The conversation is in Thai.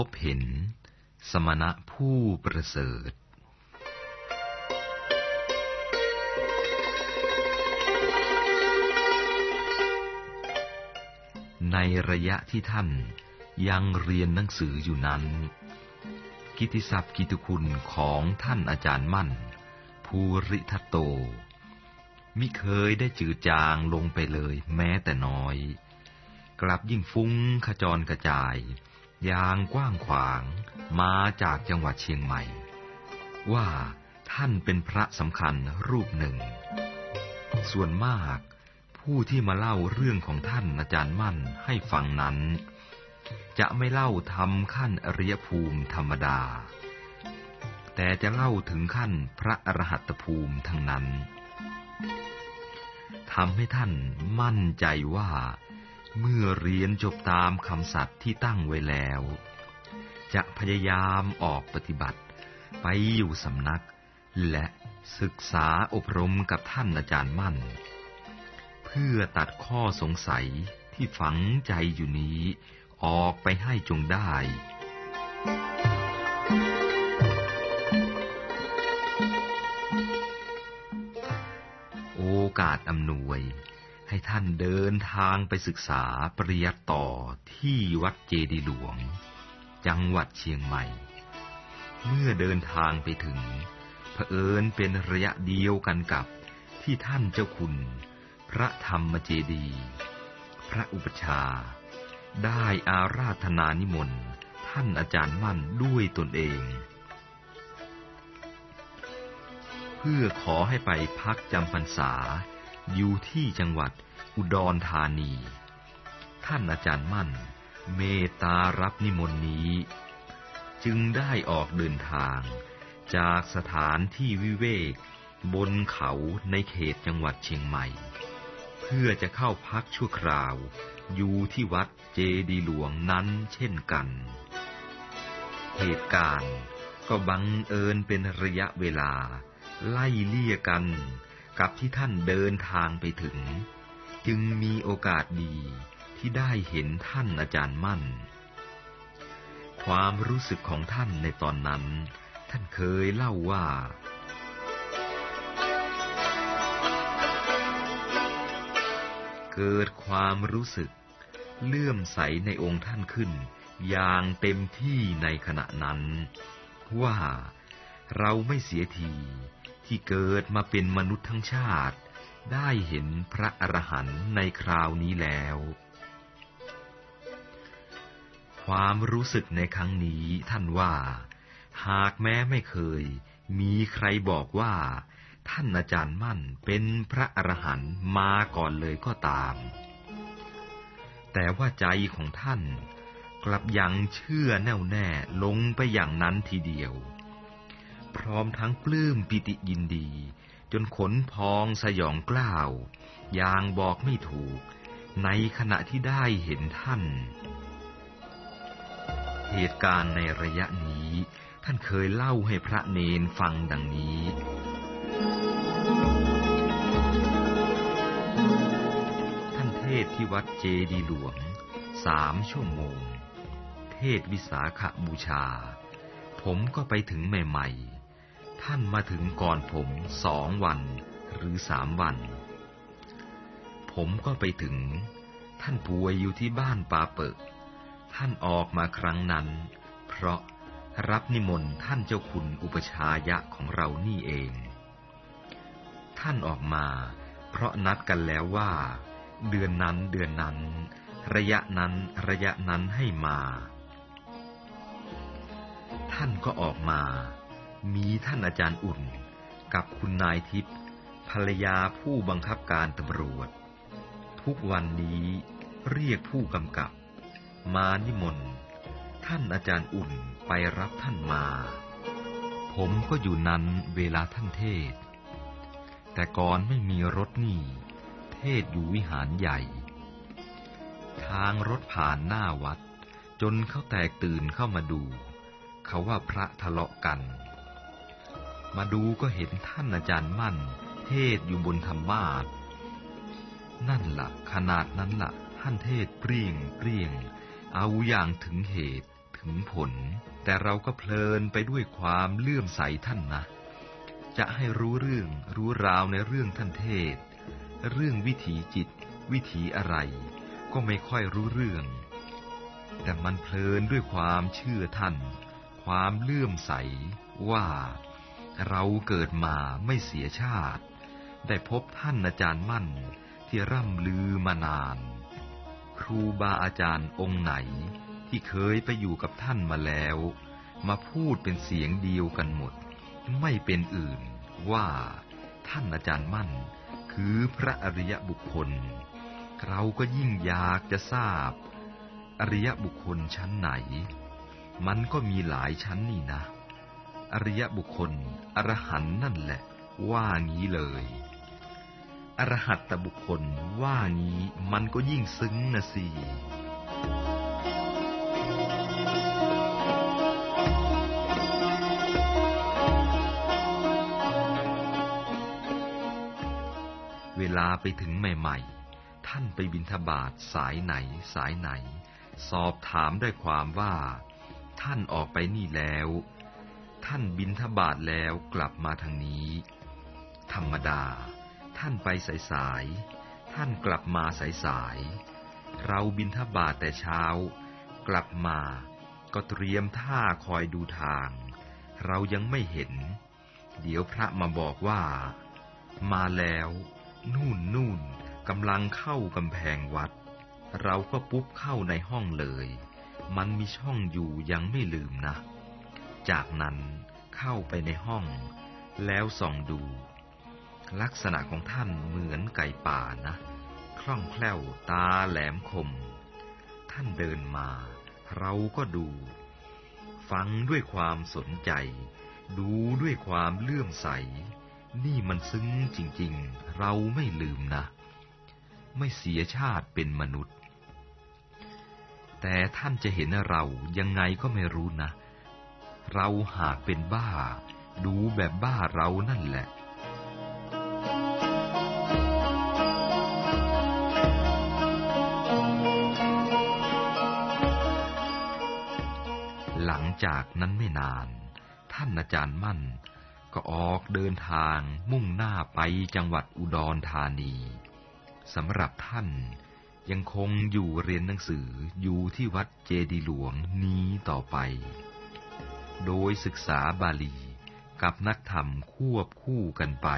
พบเห็น สมณะผู้ประเสริฐในระยะที่ท่านยังเรียนหนังสืออยู่นั้น กิติศัพท์กิติคุณของท่านอาจารย์มั่น ภูริทัตโต มิเคยได้จืดจางลงไปเลยแม้แต่น้อย กลับยิ่งฟุ้งขจรกระจาย อย่างกว้างขวางมาจากจังหวัดเชียงใหม่ ว่าท่านเป็นพระสำคัญรูปหนึ่ง ส่วนมากผู้ที่มาเล่าเรื่องของท่านอาจารย์มั่นให้ฟังนั้น จะไม่เล่าทำขั้นอริยภูมิธรรมดา แต่จะเล่าถึงขั้นพระอรหัตภูมิทั้งนั้นทำให้ท่านมั่นใจว่า เมื่อเรียนจบตามคำสัตย์ที่ตั้งไว้แล้ว จะพยายามออกปฏิบัติ ไปอยู่สำนัก และศึกษาอบรมกับท่านอาจารย์มั่น เพื่อตัดข้อสงสัยที่ฝังใจอยู่นี้ออกไปให้จงได้ โอกาสอำนวย ให้ท่านเดินทางไปศึกษาปริยัติต่อที่วัดเจดีหลวง จังหวัดเชียงใหม่ เมื่อเดินทางไปถึงเผอิญเป็นระยะเดียวกันกับที่ท่านเจ้าคุณ พระธรรมเจดี พระอุปชา ได้อาราธนานิมนต์ท่านอาจารย์มั่นด้วยตนเอง เพื่อขอให้ไปพักจำพรรษา อยู่ที่จังหวัดอุดรธานี ท่านอาจารย์มั่น เมตตารับนิมนต์นี้ จึงได้ออกเดินทาง จากสถานที่วิเวก บนเขาในเขตจังหวัดเชียงใหม่ เพื่อจะเข้าพักชั่วคราว อยู่ที่วัดเจดีหลวงนั้นเช่นกัน เหตุการณ์ก็บังเอิญเป็นระยะเวลา ไล่เลี่ยกัน กับที่ท่านเดินทางไปถึง จึงมีโอกาสดีที่ได้เห็นท่านอาจารย์มั่น ความรู้สึกของท่านในตอนนั้น ท่านเคยเล่าว่า เกิดความรู้สึกเลื่อมใสในองค์ท่านขึ้น อย่างเต็มที่ในขณะนั้น ว่าเราไม่เสียที ที่เกิดมาเป็นมนุษย์ทั้งชาติ ได้เห็นพระอรหันต์ในคราวนี้แล้ว ความรู้สึกในครั้งนี้ท่านว่า หากแม้ไม่เคย มีใครบอกว่า ท่านอาจารย์มั่นเป็นพระอรหันต์มาก่อนเลยก็ตาม แต่ว่าใจของท่านกลับยังเชื่อแน่วแน่ลงไปอย่างนั้นทีเดียว พร้อมทั้งปลื้มปิติยินดี จนขนพองสยองกล้าว อย่างบอกไม่ถูก ในขณะที่ได้เห็นท่าน เหตุการณ์ในระยะนี้ ท่านเคยเล่าให้พระเนนฟังดังนี้ท่านเทศที่วัดเจดีหลวงสามชั่วโมง เทศวิสาขบูชา ผมก็ไปถึงใหม่ ๆ ท่านมาถึงก่อนผมสองวันหรือสามวัน ผมก็ไปถึง ท่านป่วยอยู่ที่บ้านปาเปิกท่านออกมาครั้งนั้น เพราะรับนิมนต์ท่านเจ้าคุณอุปชายะของเรานี่เอง ท่านออกมา เพราะนัดกันแล้วว่า เดือนนั้นเดือนนั้น ระยะนั้นระยะนั้นให้มา ท่านก็ออกมา มีท่านอาจารย์อุ่น กับคุณนายทิพย์ภรรยาผู้บังคับการตำรวจ ทุกวันนี้เรียกผู้กำกับ มานิมนต์ท่านอาจารย์อุ่นไปรับท่านมา ผมก็อยู่นั้นเวลาท่านเทศ แต่ก่อนไม่มีรถนี่ เทศอยู่วิหารใหญ่ ทางรถผ่านหน้าวัด จนเขาแตกตื่นเข้ามาดู เขาว่าพระทะเลาะกัน มาดูก็เห็นท่านอาจารย์มั่น เทศอยู่บนธรรมาทนั่นละ่ะ ขนาดนั้นละ่ะ ท่านเทศเปรี้ยงเปรี้ยง เอาอย่างถึงเหตุถึถึงผล แต่เราก็เพลินไปด้วยความเลื่อมใสท่านนะ จะให้รู้เรื่องรู้ราวในเรื่องท่านเทศ เรื่องวิถีจิต วิถีอะไร ก็ไม่ค่อยรู้เรื่อง แต่มันเพลินด้วยความเชื่อท่าน ความเลื่อมใสว่า เราเกิดมาไม่เสียชาติ ได้พบท่านอาจารย์มั่นที่ร่ำลือมานาน ครูบาอาจารย์องค์ไหนที่เคยไปอยู่กับท่านมาแล้ว มาพูดเป็นเสียงเดียวกันหมด ไม่เป็นอื่นว่าท่านอาจารย์มั่น คือพระอริยบุคคล เราก็ยิ่งอยากจะทราบ อริยบุคคลชั้นไหน มันก็มีหลายชั้นนี่นะ อริยบุคคล อรหันนั่นแหละ ว่างี้เลย อรหัตตบุคคลว่างี้มันก็ยิ่งซึ้งนะสิเวลาไปถึงใหม่ ๆ ท่านไปบิณฑบาตสายไหนสายไหน สอบถามด้วยความว่า ท่านออกไปนี่แล้ว ท่านบิณฑบาตแล้วกลับมาทางนี้ ธรรมดา ท่านไปสายๆท่านกลับมาสายๆเราบิณฑบาตแต่เช้า กลับมาก็เตรียมท่าคอยดูทาง เรายังไม่เห็น เดี๋ยวพระมาบอกว่า มาแล้ว นู่นนู่นกำลังเข้ากำแพงวัด เราก็ปุ๊บเข้าในห้องเลย มันมีช่องอยู่ยังไม่ลืมนะ จากนั้นเข้าไปในห้อง แล้วส่องดู ลักษณะของท่านเหมือนไก่ป่านะ คล่องแคล่วตาแหลมคม ท่านเดินมา เราก็ดู ฟังด้วยความสนใจ ดูด้วยความเลื่อมใส นี่มันซึ้งจริงๆ เราไม่ลืมนะ ไม่เสียชาติเป็นมนุษย์ แต่ท่านจะเห็นเรายังไงก็ไม่รู้นะ เราหากเป็นบ้า ดูแบบบ้าเรานั่นแหละหลังจากนั้นไม่นาน ท่านอาจารย์มั่น ก็ออกเดินทางมุ่งหน้าไปจังหวัดอุดรธานีสำหรับท่านยังคงอยู่เรียนหนังสืออยู่ที่วัดเจดีหลวงนี้ต่อไป โดยศึกษาบาลี กับนักธรรมควบคู่กันไป